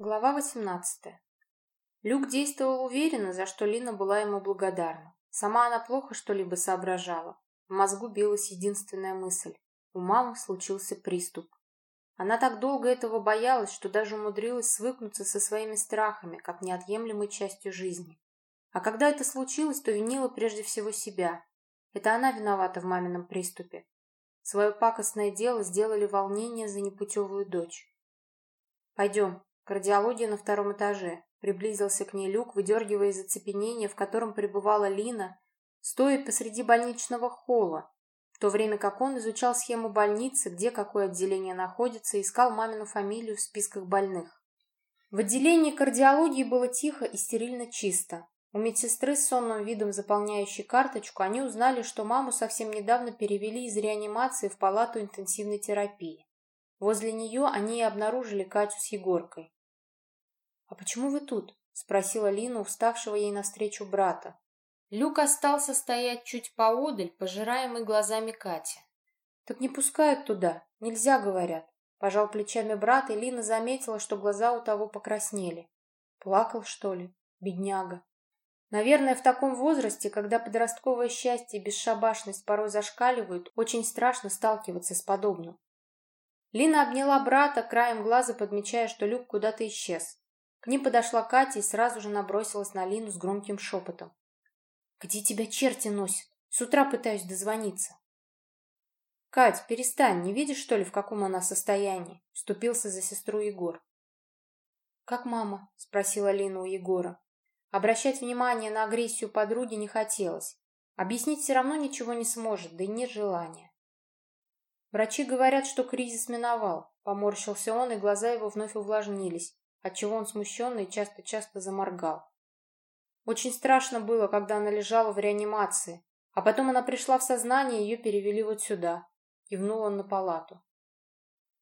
Глава 18. Люк действовал уверенно, за что Лина была ему благодарна. Сама она плохо что-либо соображала. В мозгу билась единственная мысль. У мамы случился приступ. Она так долго этого боялась, что даже умудрилась свыкнуться со своими страхами, как неотъемлемой частью жизни. А когда это случилось, то винила прежде всего себя. Это она виновата в мамином приступе. Свое пакостное дело сделали волнение за непутевую дочь. «Пойдем», Кардиология на втором этаже. Приблизился к ней Люк, выдергивая из оцепенения, в котором пребывала Лина, стоя посреди больничного холла, в то время как он изучал схему больницы, где какое отделение находится, искал мамину фамилию в списках больных. В отделении кардиологии было тихо и стерильно чисто. У медсестры с сонным видом, заполняющей карточку, они узнали, что маму совсем недавно перевели из реанимации в палату интенсивной терапии. Возле нее они и обнаружили Катю с Егоркой. «А почему вы тут?» — спросила Лина, уставшего ей навстречу брата. Люк остался стоять чуть поодаль, пожираемый глазами Кати. «Так не пускают туда. Нельзя, говорят». Пожал плечами брат, и Лина заметила, что глаза у того покраснели. Плакал, что ли? Бедняга. Наверное, в таком возрасте, когда подростковое счастье и бесшабашность порой зашкаливают, очень страшно сталкиваться с подобным. Лина обняла брата, краем глаза подмечая, что Люк куда-то исчез. К ним подошла Катя и сразу же набросилась на Лину с громким шепотом. «Где тебя черти носят? С утра пытаюсь дозвониться». «Кать, перестань, не видишь, что ли, в каком она состоянии?» — вступился за сестру Егор. «Как мама?» — спросила Лина у Егора. Обращать внимание на агрессию подруги не хотелось. Объяснить все равно ничего не сможет, да и нет желания. Врачи говорят, что кризис миновал. Поморщился он, и глаза его вновь увлажнились отчего он смущенно и часто-часто заморгал. Очень страшно было, когда она лежала в реанимации, а потом она пришла в сознание, и ее перевели вот сюда. Кивнул он на палату.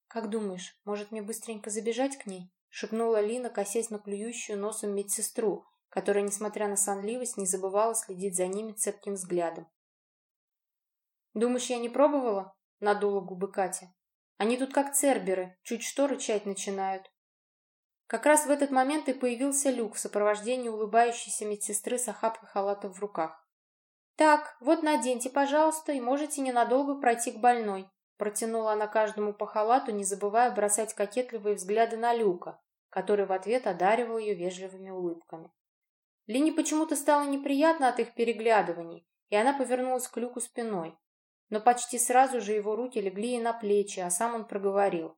«Как думаешь, может мне быстренько забежать к ней?» шепнула Лина, косясь на клюющую носом медсестру, которая, несмотря на сонливость, не забывала следить за ними цепким взглядом. «Думаешь, я не пробовала?» — надула губы Катя. «Они тут как церберы, чуть что рычать начинают. Как раз в этот момент и появился Люк в сопровождении улыбающейся медсестры с охапкой халатов в руках. «Так, вот наденьте, пожалуйста, и можете ненадолго пройти к больной», протянула она каждому по халату, не забывая бросать кокетливые взгляды на Люка, который в ответ одаривал ее вежливыми улыбками. Лине почему-то стало неприятно от их переглядываний, и она повернулась к Люку спиной. Но почти сразу же его руки легли ей на плечи, а сам он проговорил.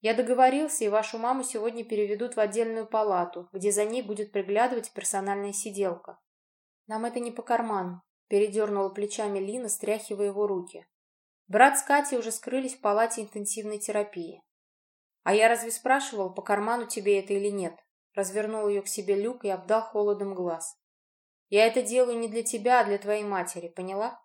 Я договорился, и вашу маму сегодня переведут в отдельную палату, где за ней будет приглядывать персональная сиделка. Нам это не по карману, передернула плечами Лина, стряхивая его руки. Брат с Катей уже скрылись в палате интенсивной терапии. А я разве спрашивал, по карману тебе это или нет? Развернул ее к себе Люк и обдал холодом глаз. Я это делаю не для тебя, а для твоей матери, поняла?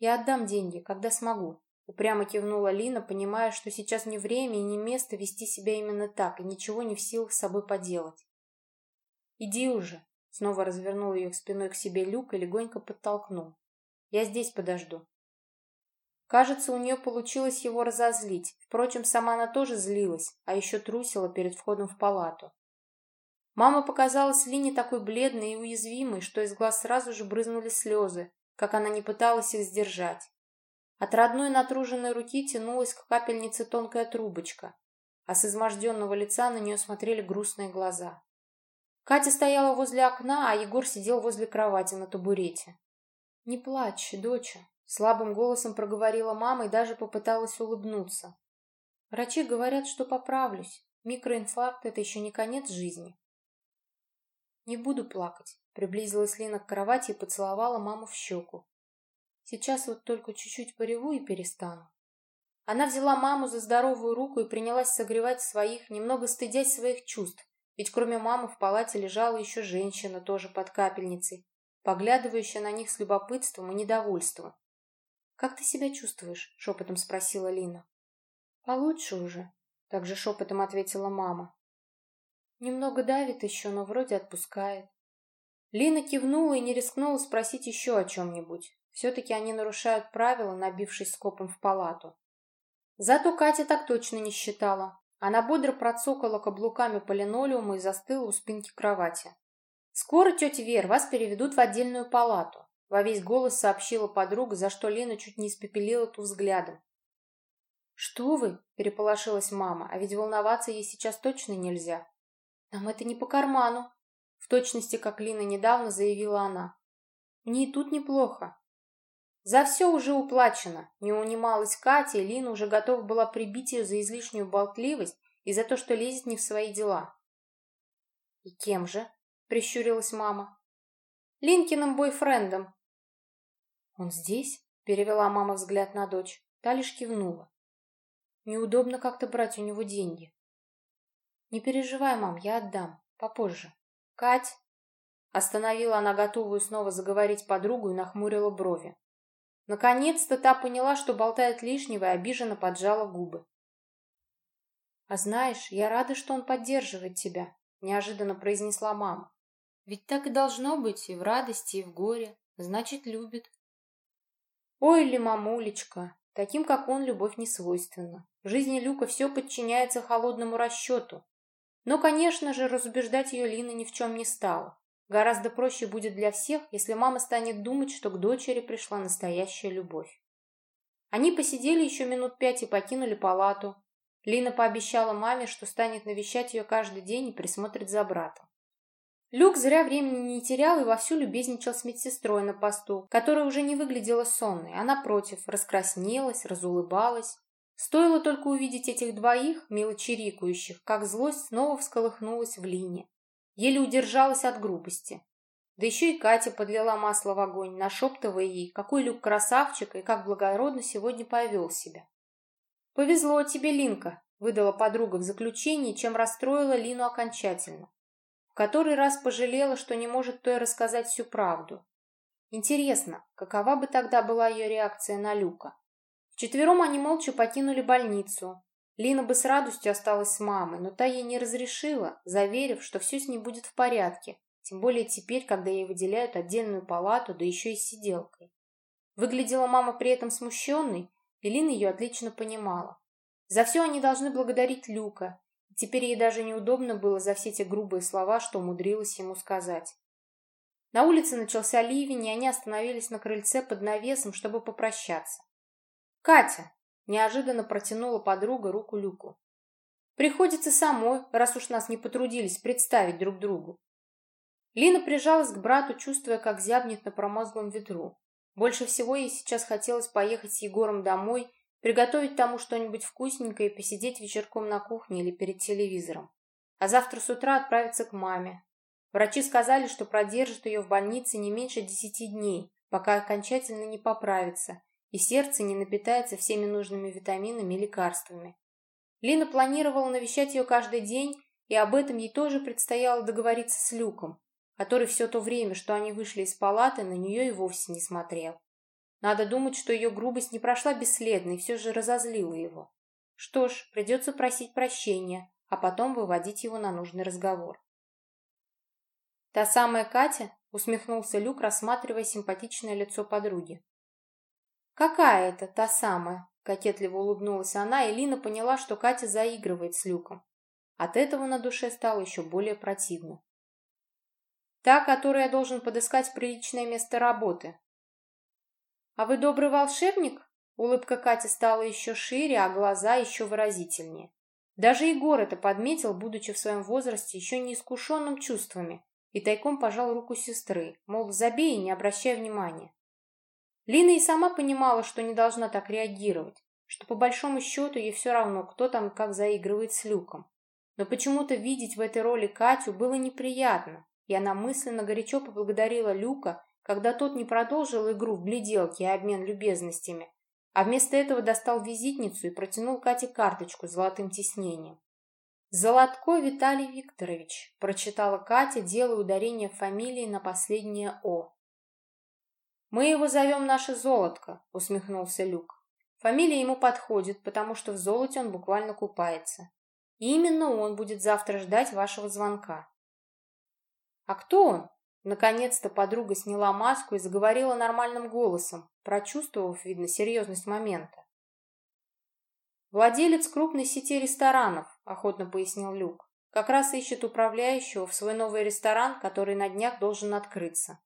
Я отдам деньги, когда смогу, Упрямо кивнула Лина, понимая, что сейчас не время и не место вести себя именно так, и ничего не в силах с собой поделать. «Иди уже!» — снова развернул ее спиной к себе Люк и легонько подтолкнул. «Я здесь подожду». Кажется, у нее получилось его разозлить. Впрочем, сама она тоже злилась, а еще трусила перед входом в палату. Мама показалась Лине такой бледной и уязвимой, что из глаз сразу же брызнули слезы, как она не пыталась их сдержать. От родной натруженной руки тянулась к капельнице тонкая трубочка, а с изможденного лица на нее смотрели грустные глаза. Катя стояла возле окна, а Егор сидел возле кровати на табурете. «Не плачь, доча», — слабым голосом проговорила мама и даже попыталась улыбнуться. «Врачи говорят, что поправлюсь. Микроинфаркт — это еще не конец жизни». «Не буду плакать», — приблизилась Лина к кровати и поцеловала маму в щеку. Сейчас вот только чуть-чуть пореву и перестану. Она взяла маму за здоровую руку и принялась согревать своих, немного стыдясь своих чувств, ведь кроме мамы в палате лежала еще женщина, тоже под капельницей, поглядывающая на них с любопытством и недовольством. «Как ты себя чувствуешь?» — шепотом спросила Лина. «Получше уже», — также шепотом ответила мама. «Немного давит еще, но вроде отпускает». Лина кивнула и не рискнула спросить еще о чем-нибудь. Все-таки они нарушают правила, набившись скопом в палату. Зато Катя так точно не считала. Она бодро процокала каблуками по и застыла у спинки кровати. «Скоро, тетя Вер, вас переведут в отдельную палату», — во весь голос сообщила подруга, за что Лена чуть не испепелила ту взглядом. «Что вы?» — переполошилась мама, а ведь волноваться ей сейчас точно нельзя. «Нам это не по карману», — в точности, как Лина недавно заявила она. «Мне и тут неплохо». «За все уже уплачено», — не унималась Катя, и Лина уже готова была прибить ее за излишнюю болтливость и за то, что лезет не в свои дела. «И кем же?» — прищурилась мама. «Линкиным бойфрендом». «Он здесь?» — перевела мама взгляд на дочь. Та лишь кивнула. Неудобно как-то брать у него деньги. Не переживай, мам, я отдам. Попозже. Кать! Остановила она готовую снова заговорить подругу и нахмурила брови. Наконец-то та поняла, что болтает лишнего, и обиженно поджала губы. «А знаешь, я рада, что он поддерживает тебя», — неожиданно произнесла мама. «Ведь так и должно быть и в радости, и в горе. Значит, любит». «Ой ли, мамулечка, таким, как он, любовь не свойственна. В жизни Люка все подчиняется холодному расчету. Но, конечно же, разубеждать ее Лина ни в чем не стала. Гораздо проще будет для всех, если мама станет думать, что к дочери пришла настоящая любовь. Они посидели еще минут пять и покинули палату. Лина пообещала маме, что станет навещать ее каждый день и присмотрит за братом. Люк зря времени не терял и вовсю любезничал с медсестрой на посту, которая уже не выглядела сонной, а напротив, раскраснелась, разулыбалась. Стоило только увидеть этих двоих, мило чирикающих, как злость снова всколыхнулась в Лине. Еле удержалась от грубости. Да еще и Катя подлила масло в огонь, нашептывая ей, какой Люк красавчик и как благородно сегодня повел себя. «Повезло тебе, Линка», — выдала подруга в заключении, чем расстроила Лину окончательно. В который раз пожалела, что не может той рассказать всю правду. Интересно, какова бы тогда была ее реакция на Люка? Вчетвером они молча покинули больницу. Лина бы с радостью осталась с мамой, но та ей не разрешила, заверив, что все с ней будет в порядке, тем более теперь, когда ей выделяют отдельную палату, да еще и с сиделкой. Выглядела мама при этом смущенной, и Лина ее отлично понимала. За все они должны благодарить Люка, и теперь ей даже неудобно было за все те грубые слова, что умудрилась ему сказать. На улице начался ливень, и они остановились на крыльце под навесом, чтобы попрощаться. «Катя!» — неожиданно протянула подруга руку Люку. «Приходится самой, раз уж нас не потрудились представить друг другу». Лина прижалась к брату, чувствуя, как зябнет на промозглом ветру. Больше всего ей сейчас хотелось поехать с Егором домой, приготовить тому что-нибудь вкусненькое и посидеть вечерком на кухне или перед телевизором. А завтра с утра отправиться к маме. Врачи сказали, что продержат ее в больнице не меньше десяти дней, пока окончательно не поправится, и сердце не напитается всеми нужными витаминами и лекарствами. Лина планировала навещать ее каждый день, и об этом ей тоже предстояло договориться с Люком, который все то время, что они вышли из палаты, на нее и вовсе не смотрел. Надо думать, что ее грубость не прошла бесследно и все же разозлила его. Что ж, придется просить прощения, а потом выводить его на нужный разговор. «Та самая Катя?» — усмехнулся Люк, рассматривая симпатичное лицо подруги. «Какая это та самая?» — кокетливо улыбнулась она, и Лина поняла, что Катя заигрывает с Люком. От этого на душе стало еще более противно. «Та, которая должен подыскать приличное место работы». «А вы добрый волшебник?» Улыбка Кати стала еще шире, а глаза еще выразительнее. Даже Егор это подметил, будучи в своем возрасте еще неискушенным чувствами, и тайком пожал руку сестры, мол, забей и не обращай внимания. Лина и сама понимала, что не должна так реагировать, что по большому счету ей все равно, кто там как заигрывает с Люком. Но почему-то видеть в этой роли Катю было неприятно, и она мысленно горячо поблагодарила Люка, когда тот не продолжил игру в гляделки и обмен любезностями, а вместо этого достал визитницу и протянул Кате карточку с золотым тиснением. «Золотко Виталий Викторович», – прочитала Катя, делая ударение фамилии на последнее «о». «Мы его зовем наше золотко», — усмехнулся Люк. «Фамилия ему подходит, потому что в золоте он буквально купается. И именно он будет завтра ждать вашего звонка». «А кто он?» Наконец-то подруга сняла маску и заговорила нормальным голосом, прочувствовав, видно, серьезность момента. Владелец крупной сети ресторанов, охотно пояснил Люк. Как раз ищет управляющего в свой новый ресторан, который на днях должен открыться.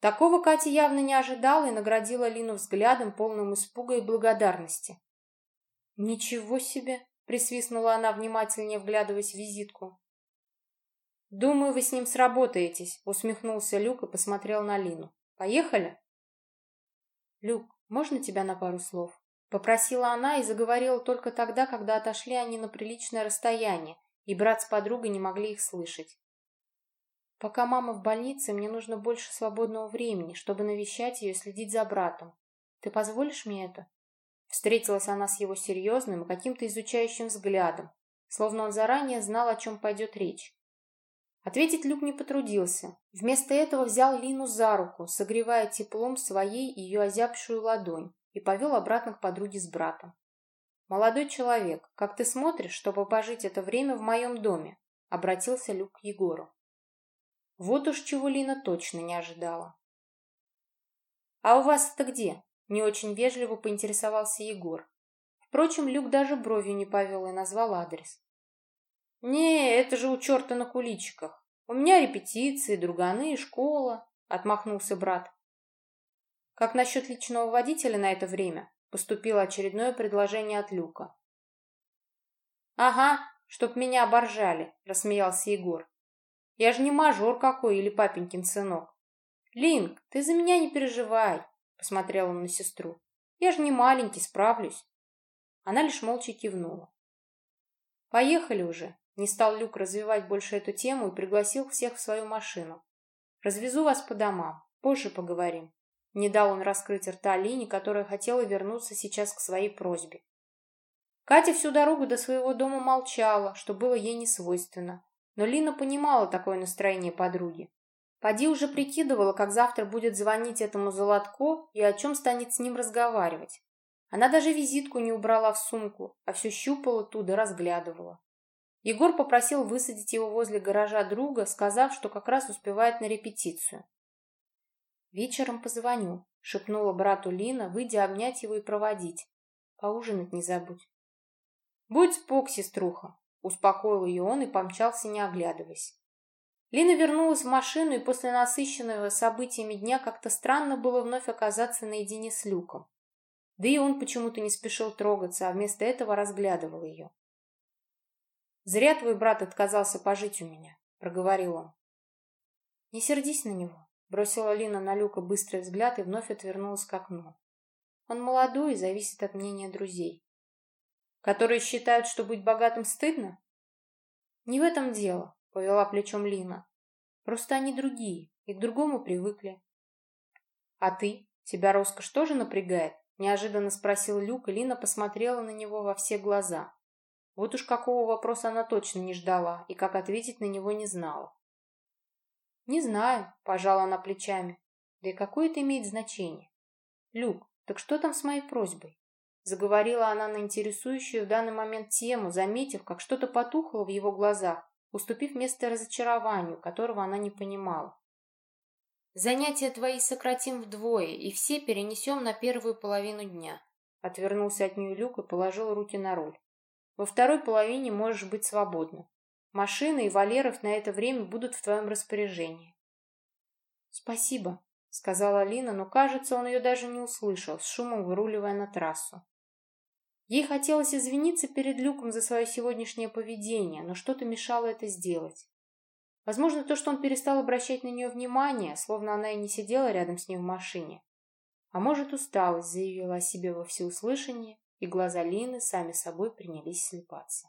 Такого Катя явно не ожидала и наградила Лину взглядом, полным испуга и благодарности. «Ничего себе!» — присвистнула она, внимательнее вглядываясь в визитку. «Думаю, вы с ним сработаетесь», — усмехнулся Люк и посмотрел на Лину. «Поехали?» «Люк, можно тебя на пару слов?» Попросила она и заговорила только тогда, когда отошли они на приличное расстояние, и брат с подругой не могли их слышать. Пока мама в больнице, мне нужно больше свободного времени, чтобы навещать ее и следить за братом. Ты позволишь мне это? Встретилась она с его серьезным и каким-то изучающим взглядом, словно он заранее знал, о чем пойдет речь. Ответить Люк не потрудился. Вместо этого взял Лину за руку, согревая теплом своей ее озябшую ладонь, и повел обратно к подруге с братом. «Молодой человек, как ты смотришь, чтобы пожить это время в моем доме?» — обратился Люк к Егору. Вот уж чего Лина точно не ожидала. «А у вас это где?» — не очень вежливо поинтересовался Егор. Впрочем, Люк даже бровью не повел и назвал адрес. «Не, это же у черта на куличиках. У меня репетиции, друганы и школа», — отмахнулся брат. «Как насчет личного водителя на это время?» Поступило очередное предложение от Люка. «Ага, чтоб меня оборжали», — рассмеялся Егор. «Я же не мажор какой или папенькин сынок». «Линк, ты за меня не переживай», — посмотрел он на сестру. «Я же не маленький, справлюсь». Она лишь молча кивнула. «Поехали уже», — не стал Люк развивать больше эту тему и пригласил всех в свою машину. «Развезу вас по домам, позже поговорим». Не дал он раскрыть рта Лине, которая хотела вернуться сейчас к своей просьбе. Катя всю дорогу до своего дома молчала, что было ей не свойственно. Но Лина понимала такое настроение подруги. Поди уже прикидывала, как завтра будет звонить этому Золотко и о чем станет с ним разговаривать. Она даже визитку не убрала в сумку, а все щупала туда, разглядывала. Егор попросил высадить его возле гаража друга, сказав, что как раз успевает на репетицию. «Вечером позвоню», — шепнула брату Лина, выйдя обнять его и проводить. «Поужинать не забудь». «Будь спок, сеструха», — успокоил ее он и помчался, не оглядываясь. Лина вернулась в машину, и после насыщенного событиями дня как-то странно было вновь оказаться наедине с Люком. Да и он почему-то не спешил трогаться, а вместо этого разглядывал ее. «Зря твой брат отказался пожить у меня», — проговорил он. «Не сердись на него. Бросила Лина на Люка быстрый взгляд и вновь отвернулась к окну. Он молодой и зависит от мнения друзей. Которые считают, что быть богатым стыдно? Не в этом дело, повела плечом Лина. Просто они другие и к другому привыкли. А ты? Тебя роскошь тоже напрягает? Неожиданно спросил Люк, и Лина посмотрела на него во все глаза. Вот уж какого вопроса она точно не ждала и как ответить на него не знала. «Не знаю», — пожала она плечами. «Да и какое это имеет значение?» «Люк, так что там с моей просьбой?» Заговорила она на интересующую в данный момент тему, заметив, как что-то потухло в его глазах, уступив место разочарованию, которого она не понимала. «Занятия твои сократим вдвое, и все перенесем на первую половину дня», отвернулся от нее Люк и положил руки на руль. «Во второй половине можешь быть свободна. Машина и Валеров на это время будут в твоем распоряжении. Спасибо, сказала Алина, но, кажется, он ее даже не услышал, с шумом выруливая на трассу. Ей хотелось извиниться перед Люком за свое сегодняшнее поведение, но что-то мешало это сделать. Возможно, то, что он перестал обращать на нее внимание, словно она и не сидела рядом с ним в машине. А может, усталость заявила о себе во всеуслышание, и глаза Лины сами собой принялись слепаться.